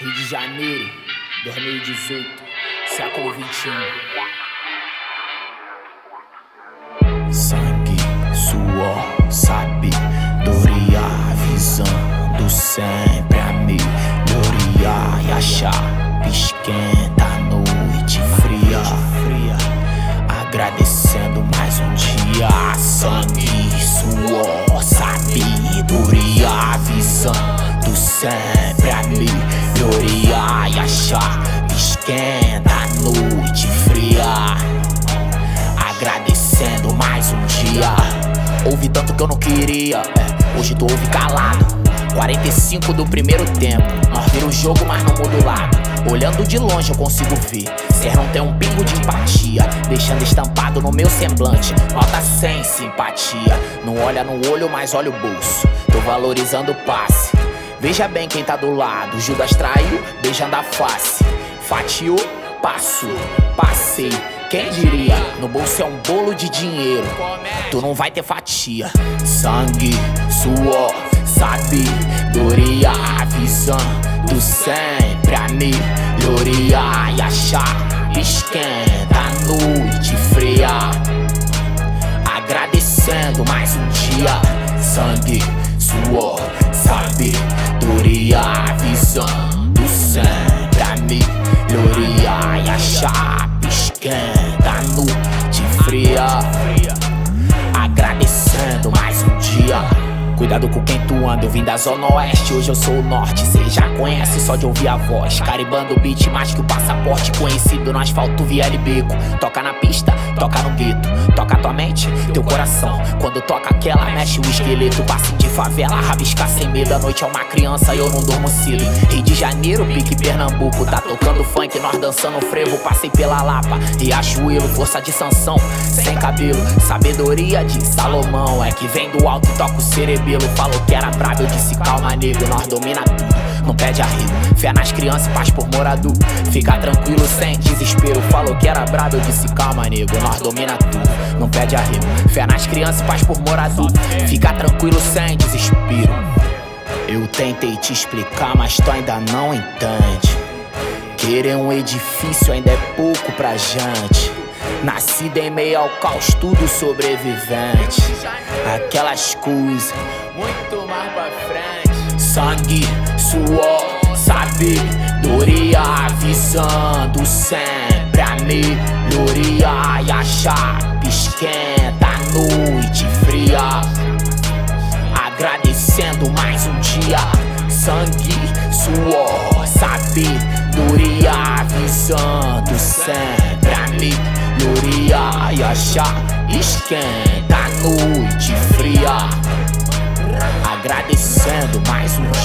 Rio de Janeiro, 2018, século 21. Sangue, suor, sabedoria, visando sempre a melhoria e achar esquenta a noite fria. Agradecendo mais um dia, sangue, suor, sabedoria, visando sempre Ouvi tanto que eu não queria, é, hoje tu ouve calado. 45 do primeiro tempo, nós vira o jogo, mas não muda o lado. Olhando de longe eu consigo ver, cês não tem um pingo de empatia. Deixando estampado no meu semblante, nota sem simpatia. Não olha no olho, mas olha o bolso. Tô valorizando o passe. Veja bem quem tá do lado. Judas traiu, beijando a face. Fatiou, passo, passei. Quem diria? No bolso é um bolo de dinheiro. Tu não vai ter fatia. Sangue, suor, sabedoria, visando sempre a melhoria e achar esquenta a noite fria. Agradecendo mais um dia. Sangue, suor, sabedoria, visando sempre a melhoria e achar esquenta fria. Agradecendo mais um dia. Cuidado com quem tu anda, eu vim da zona oeste, hoje eu sou o norte. Cê já conhece só de ouvir a voz. Caribando o beat mais que o passaporte conhecido no asfalto via beco. Toca na pista, toca no gueto, mente, teu coração. Quando toca aquela, mexe o esqueleto. Passe de favela, rabiscar sem medo. A noite é uma criança e eu não durmo cedo. Rio de Janeiro, pique Pernambuco. Tá tocando funk, nós dançando frevo. Passei pela Lapa, Riachuelo, força de Sansão, sem cabelo. Sabedoria de Salomão, é que vem do alto, toca o cerebelo. Falou que era brabo, eu disse calma, nego. Nós domina tudo, não pede arrego. Fé nas crianças, paz por morador. Fica tranquilo, sem desespero. Falou que era brabo, eu disse calma, nego. Nós domina tudo, não pede arrego. Fé nas crianças, paz por morador. Fica tranquilo, sem desespero. Eu tentei te explicar, mas tu ainda não entende. Querer um edifício ainda é pouco pra gente. Nascido em meio ao caos, tudo sobrevivente. Aquelas coisas, muito mais pra frente. Sangue, suor, sabedoria, visando sempre a melhoria. E achar esquenta a noite fria. Agradecendo mais um dia. Sangue, suor, sabedoria, visando sempre a melhoria e achar esquenta a noite fria. Agradecendo mais